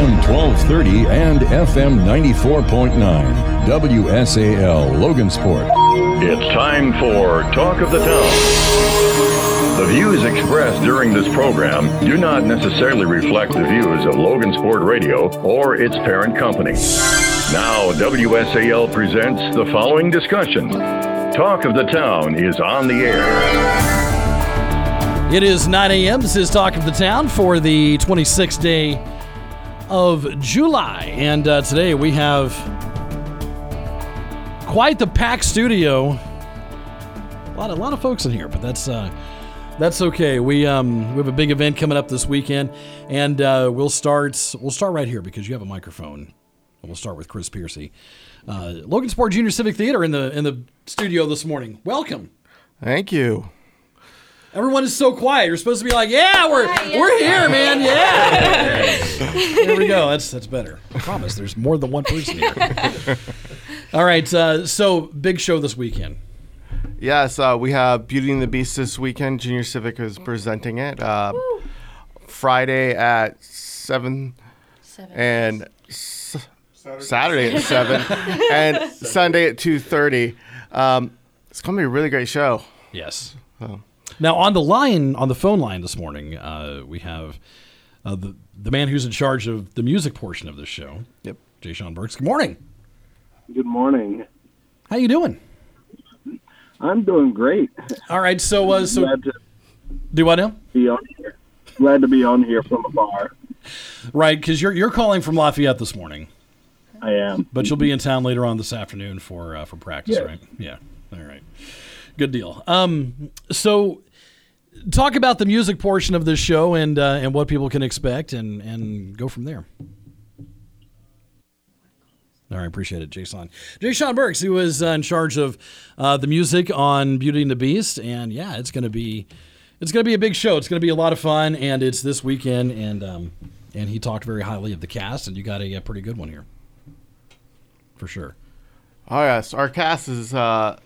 AM 1230 and FM 94.9. WSAL Logansport. It's time for Talk of the Town. The views expressed during this program do not necessarily reflect the views of Logansport Radio or its parent company. Now, WSAL presents the following discussion. Talk of the Town is on the air. It is 9 a.m. This is Talk of the Town for the 26th day of July. And uh, today we have quite the packed studio. A lot, a lot of folks in here, but that's uh, that's okay. We um, we have a big event coming up this weekend, and uh, we'll start we'll start right here because you have a microphone. And We'll start with Chris Piercy, uh, Logansport Junior Civic Theater in the in the studio this morning. Welcome. Thank you. Everyone is so quiet. You're supposed to be like, "Yeah, we're Hi, yeah. we're here, man. Yeah." there we go. That's that's better. I promise. There's more than one person here. All right. Uh, so big show this weekend. Yes, uh, we have Beauty and the Beast this weekend. Junior Civic is presenting it. Uh, Friday at 7 Seven. and s- Saturday at 7 and Sunday at 2.30. Um, it's going to be a really great show. Yes. Now on the line, on the phone line this morning, uh, we have uh, the the man who's in charge of the music portion of this show. Yep. Jay Sean Burks. Good morning. Good morning. How you doing? I'm doing great. All right. So uh, so do what now? be on here. Glad to be on here from afar. Right, because you're you're calling from Lafayette this morning. I am. But you'll be in town later on this afternoon for uh, for practice, Yeah. right? Yeah. All right. Good deal. Um, so talk about the music portion of this show and uh, and what people can expect, and and go from there. All right, appreciate it, Jason. Jay Sean Burks, who is uh, in charge of uh, the music on Beauty and the Beast, and yeah, it's gonna be it's gonna be a big show. It's gonna be a lot of fun, and it's this weekend, and um, and he talked very highly of the cast, and you got a, a pretty good one here, for sure. Oh, yes. Our cast is uh,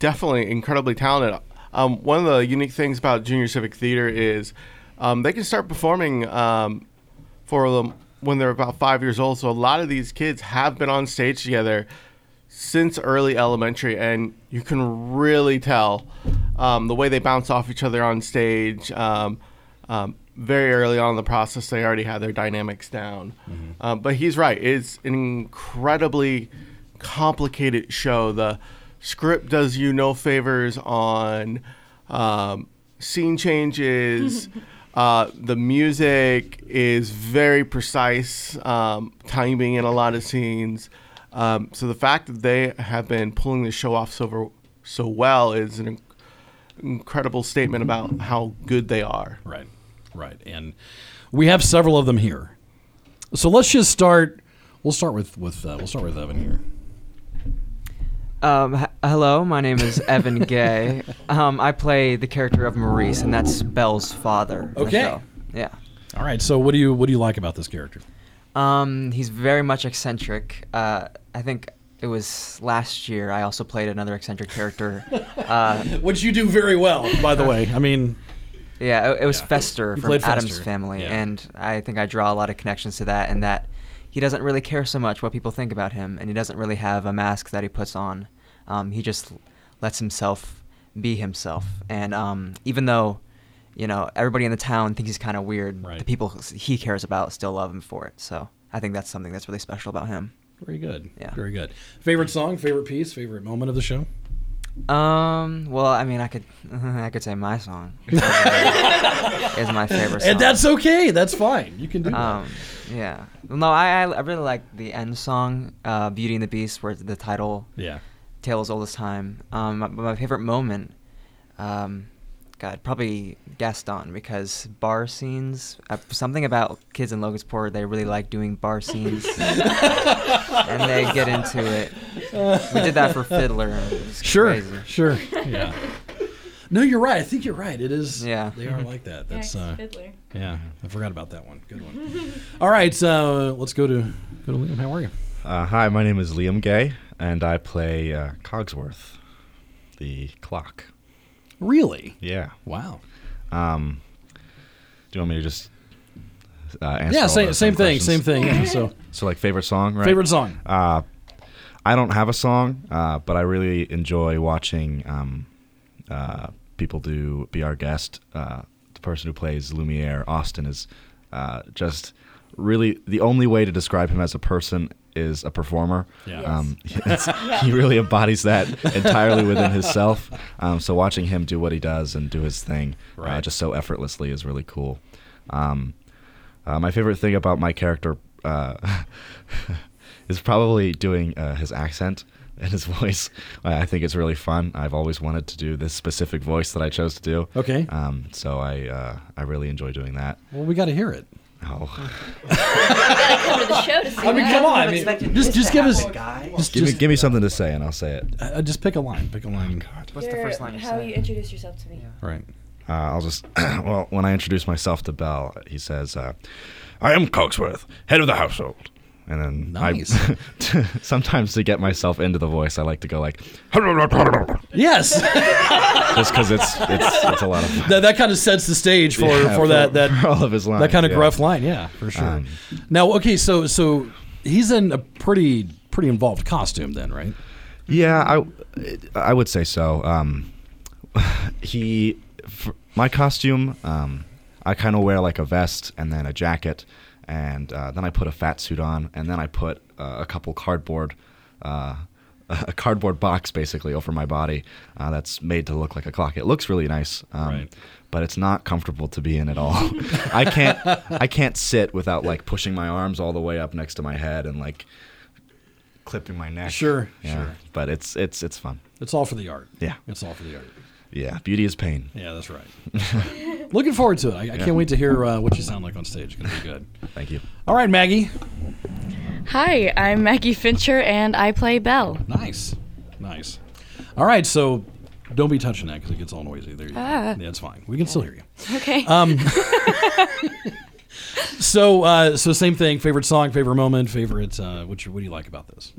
definitely incredibly talented. Um, one of the unique things about Junior Civic Theater is um, they can start performing um, for them when they're about five years old. So a lot of these kids have been on stage together since early elementary, and you can really tell um, the way they bounce off each other on stage. Um, um, very early on in the process, they already had their dynamics down. Um, but he's right; it's an incredibly complicated show. The script does you no favors on um, scene changes. Uh, the music is very precise, um, timing in a lot of scenes. Um, so the fact that they have been pulling the show off so so well is an inc- incredible statement about how good they are. Right, right, and we have several of them here. So let's just start. We'll start with with uh, we'll start with Evan here. Um, h- hello, my name is Evan Gay. Um, I play the character of Maurice, and that's Belle's father. in the Okay. show. Yeah. All right. So what do you what do you like about this character? Um, he's very much eccentric. Uh, I think it was last year I also played another eccentric character. Uh, Which you do very well, by the way. I mean, yeah, it, it was Yeah. Fester from played Addams Fester. Family, Yeah. and I think I draw a lot of connections to that, and that he doesn't really care so much what people think about him, and he doesn't really have a mask that he puts on. Um, he just lets himself be himself, and um, even though you know everybody in the town thinks he's kind of weird, Right. the people he cares about still love him for it. So I think that's something that's really special about him. very good. Yeah. Very good. Favorite song, favorite piece, favorite moment of the show? Um. Well, I mean, I could, I could say my song is my favorite song. And that's okay. That's fine. You can do that. Yeah. Well, no, I, I I really like the end song, uh, "Beauty and the Beast," where the title Yeah. "Tale as Old as Time." Um. My, my favorite moment, um, God, probably Gaston because bar scenes. Uh, something about kids in Logansport, they really like doing bar scenes, and they get into it. We did that for Fiddler. And it was Sure. crazy. Sure. Yeah. No, you're right. I think you're right. It is. Yeah. They are like that. That's. Uh, Fiddler. yeah. I forgot about that one. Good one. All right. Uh, let's go to go to Liam. How are you? Uh, hi, my name is Liam Gay, and I play uh, Cogsworth, the clock. Really? Yeah. Wow. Um, do you want me to just uh, answer Yeah, all same those same thing, questions. same thing. Yeah. So So like favorite song, right? favorite song. Uh, I don't have a song, uh, but I really enjoy watching um, uh, people do "Be Our Guest." Uh, the person who plays Lumiere, Austin, is uh, just really the only way to describe him as a person is a performer. Yeah. Um, it's- he really embodies that entirely within himself. Um, so watching him do what he does and do his thing uh, just so effortlessly is really cool. Um, uh, my favorite thing about my character uh, is probably doing uh, his accent and his voice. I I think it's really fun. I've always wanted to do this specific voice that I chose to do. Okay. Um, so I uh, I really enjoy doing that. Well, we got to hear it. Oh, come to the show to see I mean, that. come on. I mean, just just give us just give me give me something to say and I'll say it. uh, just pick a line. Pick a line. What's the first line you How say? you introduce yourself to me. Right. Uh, I'll just well when I introduce myself to Belle, he says, uh, "I am Cogsworth, head of the household." And then Nice. I, sometimes to get myself into the voice, I like to go like, Yes. just because it's it's it's a lot of fun. that, that kind of sets the stage for Yeah, for that that for all of his lines. that kind of yeah. gruff line. Yeah, for sure. Um, now, okay, so so he's in a pretty pretty involved costume then, right? Yeah, I I would say so. Um, he, for my costume, um, I kind of wear like a vest and then a jacket, and uh, then I put a fat suit on, and then I put uh, a couple cardboard. Uh, a cardboard box basically over my body uh, that's made to look like a clock. It looks really nice, um, Right. but it's not comfortable to be in at all. I can't I can't sit without like pushing my arms all the way up next to my head and like clipping my neck. Sure, Yeah. sure. But it's it's it's fun. It's all for the art. Yeah. It's all for the art. Yeah, beauty is pain. Yeah, that's right. Looking forward to it. I, I can't wait to hear uh, what you sound like on stage. It's gonna be good. Thank you. All right, Maggie. Hi, I'm Maggie Fincher, and I play Belle. Nice, nice. All right, so don't be touching that because it gets all noisy. There you go. Ah. Yeah, it's fine. We can still hear you. Okay. Um, so, uh, so same thing. Favorite song, favorite moment, favorite. Uh, what you, what do you like about this?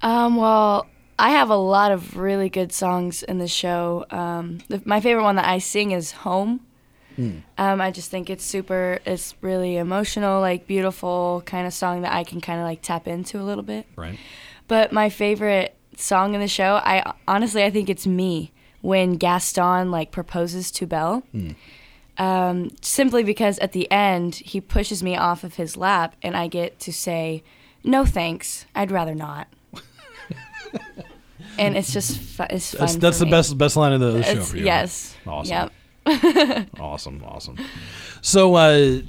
Um, well, I have a lot of really good songs in the show. Um, the, my favorite one that I sing is Home. Um, I just think it's super, it's really emotional, like beautiful kind of song that I can kind of like tap into a little bit. Right. But my favorite song in the show, I honestly, I think it's Me when Gaston like proposes to Belle. Um, simply because at the end he pushes me off of his lap and I get to say, "No thanks, I'd rather not." and it's just fu- it's fun. That's, that's the me. best best line of the, the show for you. Yes. Awesome. Yep. Awesome. Awesome. So, uh,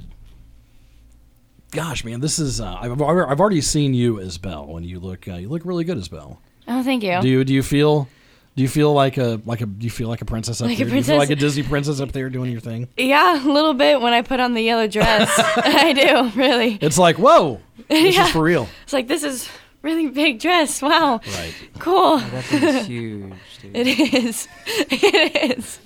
gosh, man, this is uh, I've I've already seen you as Belle, and you look uh, you look really good as Belle. Oh, thank you. Do you do you feel? Do you feel like a like a do you feel like a princess up Like a there? Do you feel like a? Disney princess up there doing your thing? yeah, a little bit when I put on the yellow dress. I do really. It's like whoa, this Yeah. is for real. It's like this is really big dress. Wow. Right. Cool. That thing huge, dude. It is. It is.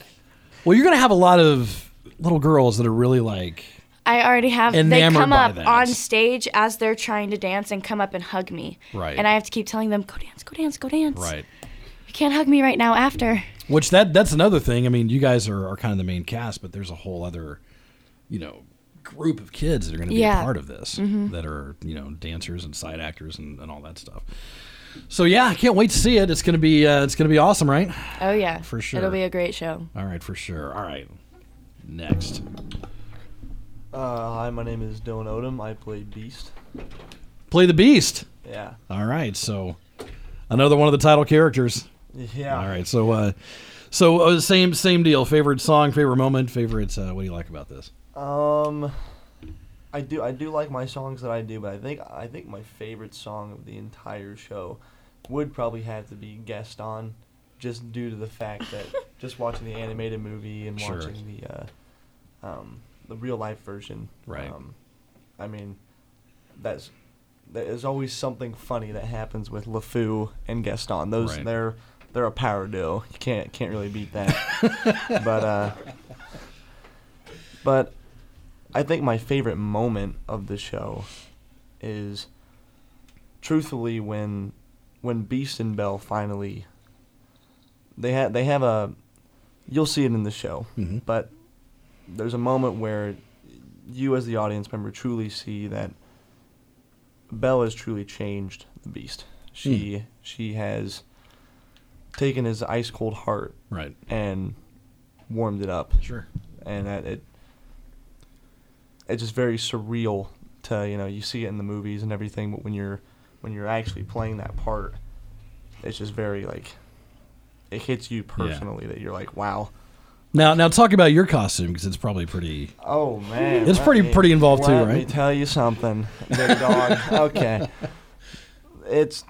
Well, you're gonna have a lot of little girls that are really like I already have. They come up that. on stage as they're trying to dance and come up and hug me. Right. And I have to keep telling them, "Go dance, go dance, go dance." right. You can't hug me right now. After. Which that that's another thing. I mean, you guys are, are kind of the main cast, but there's a whole other, you know, group of kids that are going to be a part of this mm-hmm. that are you know dancers and side actors and, and all that stuff. So yeah, I can't wait to see it. It's gonna be uh, it's gonna be awesome, right? Oh yeah. For sure. It'll be a great show. All right, for sure. All right, next. Uh, hi, my name is Dylan Odom. I play Beast. Play the Beast. Yeah. All right, so another one of the title characters. Yeah. All right, so uh, so uh, same same deal. Favorite song, favorite moment, favorite. Uh, what do you like about this? Um, I do I do like my songs that I do, but I think I think my favorite song of the entire show would probably have to be Gaston, just due to the fact that just watching the animated movie and Sure. watching the uh, um, the real life version. Right. Um, I mean, that's there's always something funny that happens with LeFou and Gaston. Those Right. they're they're a power duo. You can't can't really beat that. but uh, but I think my favorite moment of the show is truthfully when when Beast and Belle finally they have they have a you'll see it in the show, Mhm. but there's a moment where you as the audience member truly see that Belle has truly changed the Beast. She she has taken his ice cold heart Right. and warmed it up, Sure. and that it it's just very surreal to you know you see it in the movies and everything, but when you're when you're actually playing that part, it's just very like it hits you personally that you're like wow. Now, now talk about your costume because it's probably pretty. Oh man, It's pretty- me- pretty involved too, let me right? tell you something, big dog. okay, it's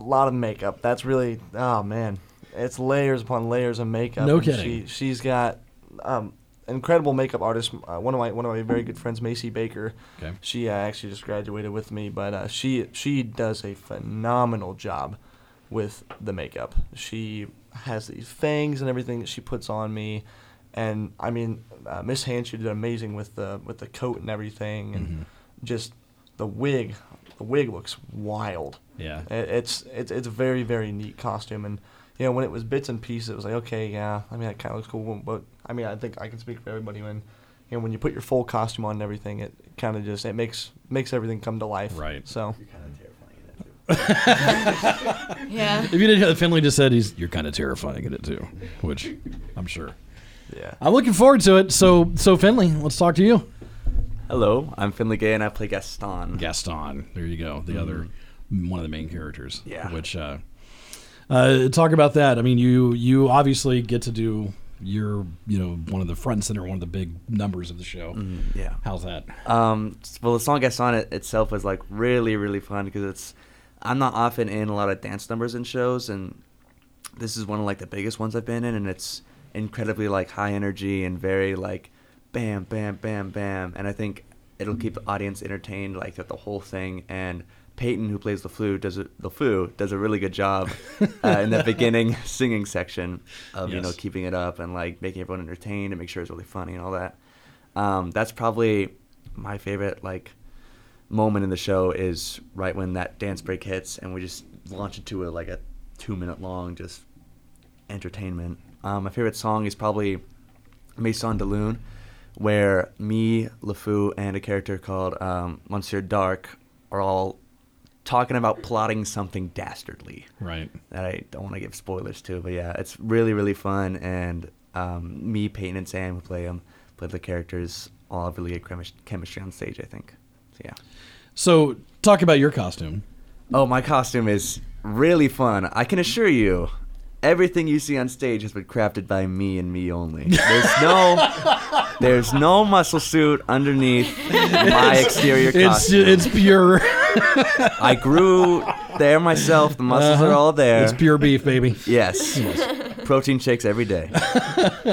a lot of makeup. That's really oh man, it's layers upon layers of makeup. No kidding. She she's got um, incredible makeup artist. Uh, one of my one of my very good friends, Macy Baker. Okay. She uh, actually just graduated with me, but uh, she she does a phenomenal job with the makeup. She has these fangs and everything that she puts on me, and I mean, uh, Miss Hanshu did amazing with the with the coat and everything, and Mm-hmm. just the wig. The wig looks wild. Yeah. It, it's it's it's a very very neat costume, and you know when it was bits and pieces, it was like okay, yeah, I mean that kind of looks cool, but I mean I think I can speak for everybody when. You know, when you put your full costume on and everything, it kind of just it makes makes everything come to life. Right. So You're kind of terrifying in it too. Yeah. If you didn't hear, Finley just said he's you're kind of terrifying in it too, which I'm sure. yeah. I'm looking forward to it. So, so Finley, let's talk to you. Hello, I'm Finley Gay and I play Gaston. Gaston. There you go. The other one of the main characters. Yeah. Which uh, uh, talk about that. I mean, you you obviously get to do you're you know one of the front and center, one of the big numbers of the show. Yeah. How's that? Um, well, the song Gaston it, itself was like really, really fun because it's. I'm not often in a lot of dance numbers in shows, and this is one of like the biggest ones I've been in, and it's incredibly like high energy and very like, bam, bam, bam, bam, and I think it'll keep the audience entertained like throughout the whole thing. And Peyton, who plays the flute, does a, the flute does a really good job uh, in the beginning singing section of you know keeping it up and like making everyone entertained and make sure it's really funny and all that. Um, that's probably my favorite like moment in the show is right when that dance break hits and we just launch into a like a two minute long just entertainment. Um, my favorite song is probably Maison des Lunes, where me, LeFou, and a character called um, Monsieur D'Arque are all talking about plotting something dastardly Right. that I don't want to give spoilers to, but yeah, it's really really fun. And um, me, Peyton, and Sam who play them, play the characters, all have really good chemis- chemistry on stage. I think. So yeah. So talk about your costume. Oh, my costume is really fun. I can assure you, everything you see on stage has been crafted by me and me only. There's no, there's no muscle suit underneath my exterior It's costume. it's pure. I grew there myself. The muscles are all there. Uh-huh. It's pure beef, baby. Yes. Protein shakes every day.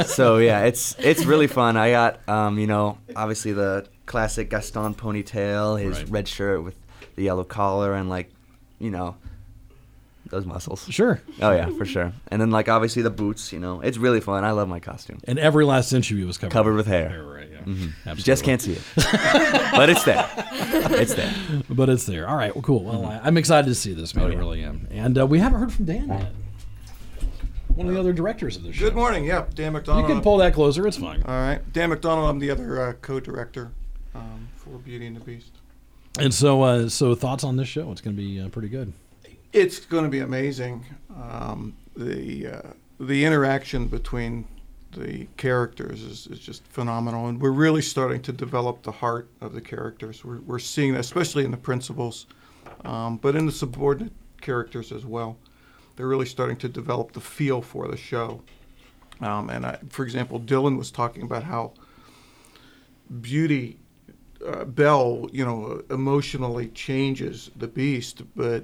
so yeah, it's it's really fun. I got um, you know, obviously the classic Gaston ponytail, his Right. red shirt with the yellow collar and like, you know, those muscles. Sure. Oh yeah, for sure. And then like obviously the boots, you know. It's really fun. I love my costume. And every last interview was covered. Covered with hair. Hair, right, yeah. Mhm. You just can't see it. but it's there. It's there. But it's there. All right. Well, cool. Well, I, I'm excited to see this, man. Oh, I really am. And uh, we haven't heard from Dan yet. One of the other directors of the show. Good morning. Yep, Dan McDonald. You can pull that closer. It's fine. All right, Dan McDonald. I'm the other uh, co-director um, for Beauty and the Beast. And so, uh, so thoughts on this show? It's going to be uh, pretty good. It's going to be amazing. Um, the uh, the interaction between the characters is, is just phenomenal, and we're really starting to develop the heart of the characters. We're, we're seeing that, especially in the principals, um, but in the subordinate characters as well. They're really starting to develop the feel for the show. Um, and I, for example, Dylan was talking about how Beauty uh, Belle, you know, emotionally changes the Beast, but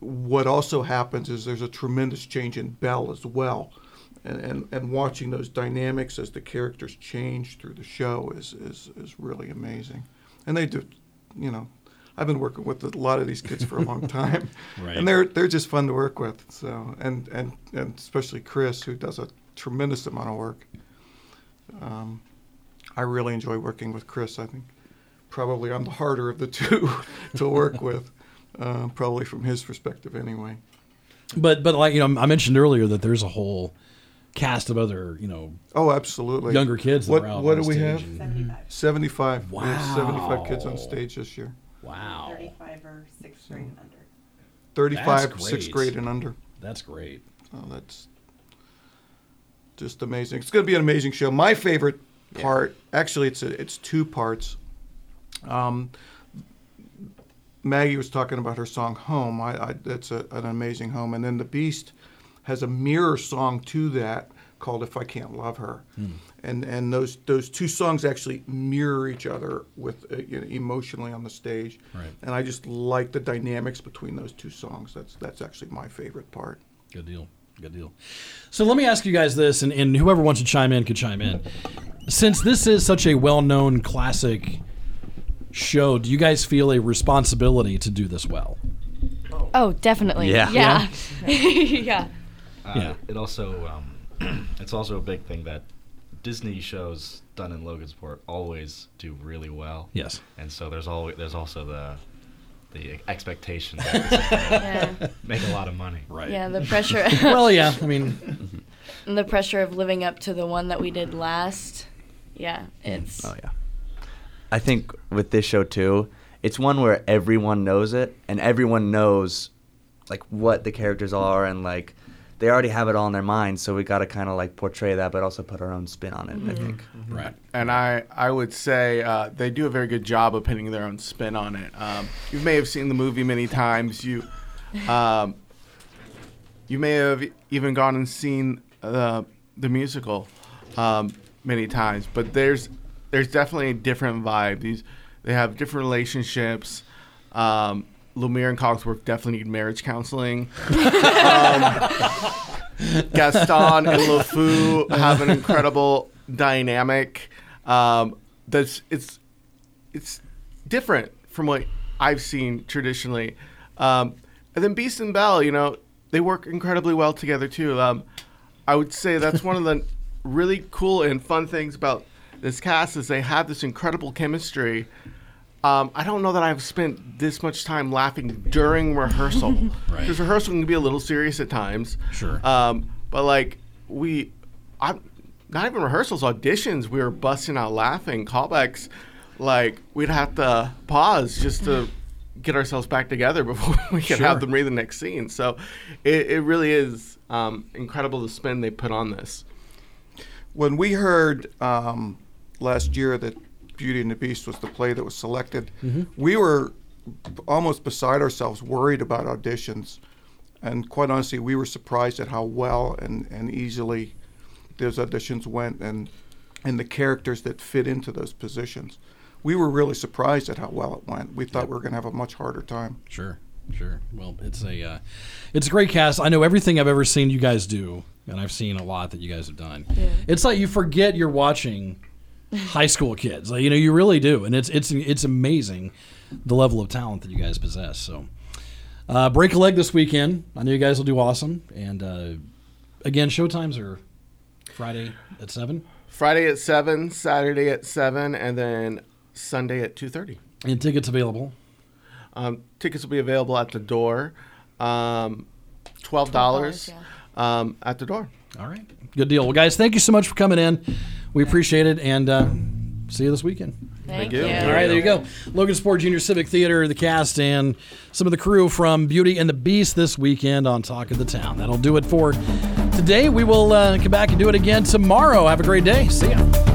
what also happens is there's a tremendous change in Belle as well. And, and, and watching those dynamics as the characters change through the show is, is, is really amazing. And they do, you know, I've been working with a lot of these kids for a long time, Right. and they're they're just fun to work with. So and and and especially Chris, who does a tremendous amount of work. Um, I really enjoy working with Chris. I think probably I'm the harder of the two to work with, uh, probably from his perspective anyway. But but like you know, I mentioned earlier that there's a whole cast of other, you know, Oh, absolutely. younger kids. That What out what on do we have? and- 75. We have 75 kids on stage this year. Wow. 35 or sixth grade and under. 35, That's sixth grade and under. That's great. Oh, that's just amazing. It's going to be an amazing show. My favorite part, actually, it's a, it's two parts. Um, Maggie was talking about her song "Home." I, I that's a, an amazing home, and then the Beast has a mirror song to that called "If I Can't Love Her," and and those those two songs actually mirror each other with uh, you know, emotionally on the stage. Right. And I just like the dynamics between those two songs. That's that's actually my favorite part. Good deal. Good deal. So let me ask you guys this, and, and whoever wants to chime in could chime in. Since this is such a well known classic show, do you guys feel a responsibility to do this well? Oh, definitely. Yeah. Yeah. yeah. Uh, Yeah. It also, um, it's also a big thing that Disney shows done in Logansport always do really well. Yes. And so there's always there's also the the expectation that this is Yeah. make a lot of money. Right. Yeah, the pressure. well, yeah. I mean, and the pressure of living up to the one that we did last. Yeah, it's. Oh yeah. I think with this show too, it's one where everyone knows it and everyone knows like what the characters are and like they already have it all in their minds, so we got to kind of like portray that but also put our own spin on it, I think. Right. And I, I would say uh, they do a very good job of putting their own spin on it. Um, you may have seen the movie many times. You, um, you may have even gone and seen the the musical um, many times. But there's there's definitely a different vibe. These they have different relationships. Um, Lumiere and Cogsworth definitely need marriage counseling. um, Gaston and LeFou have an incredible dynamic. Um, that's it's it's different from what I've seen traditionally. Um, and then Beast and Belle, you know, they work incredibly well together too. Um, I would say that's one of the really cool and fun things about this cast is they have this incredible chemistry. Um, I don't know that I've spent this much time laughing during rehearsal. Right. Because rehearsal can be a little serious at times. Sure. Um, but like we, I'm not even rehearsals, auditions. We were busting out laughing. Callbacks, like we'd have to pause just to get ourselves back together before we could Sure. have them read the next scene. So it, it really is um, incredible the spin they put on this. When we heard um, last year that Beauty and the Beast was the play that was selected, Mhm. we were almost beside ourselves, worried about auditions. And quite honestly, we were surprised at how well and, and easily those auditions went and, and the characters that fit into those positions. We were really surprised at how well it went. We thought we were going to have a much harder time. Sure, sure. Well, it's a uh, it's a great cast. I know everything I've ever seen you guys do, and I've seen a lot that you guys have done. Yeah. It's like you forget you're watching high school kids. Like you know, you really do, and it's it's it's amazing the level of talent that you guys possess. So, uh, break a leg this weekend. I know you guys will do awesome. And uh, again, show times are Friday at seven, Friday at seven, Saturday at seven, and then Sunday at two thirty. and tickets available. Um, tickets will be available at the door. Um, Twelve dollars um, at the door. All right, good deal. Well, guys, thank you so much for coming in. We appreciate it, and uh, see you this weekend. Thank you. you. All right, there you go. Logansport Junior Civic Theater, the cast, and some of the crew from Beauty and the Beast this weekend on Talk of the Town. That'll do it for today. We will uh, come back and do it again tomorrow. Have a great day. See ya.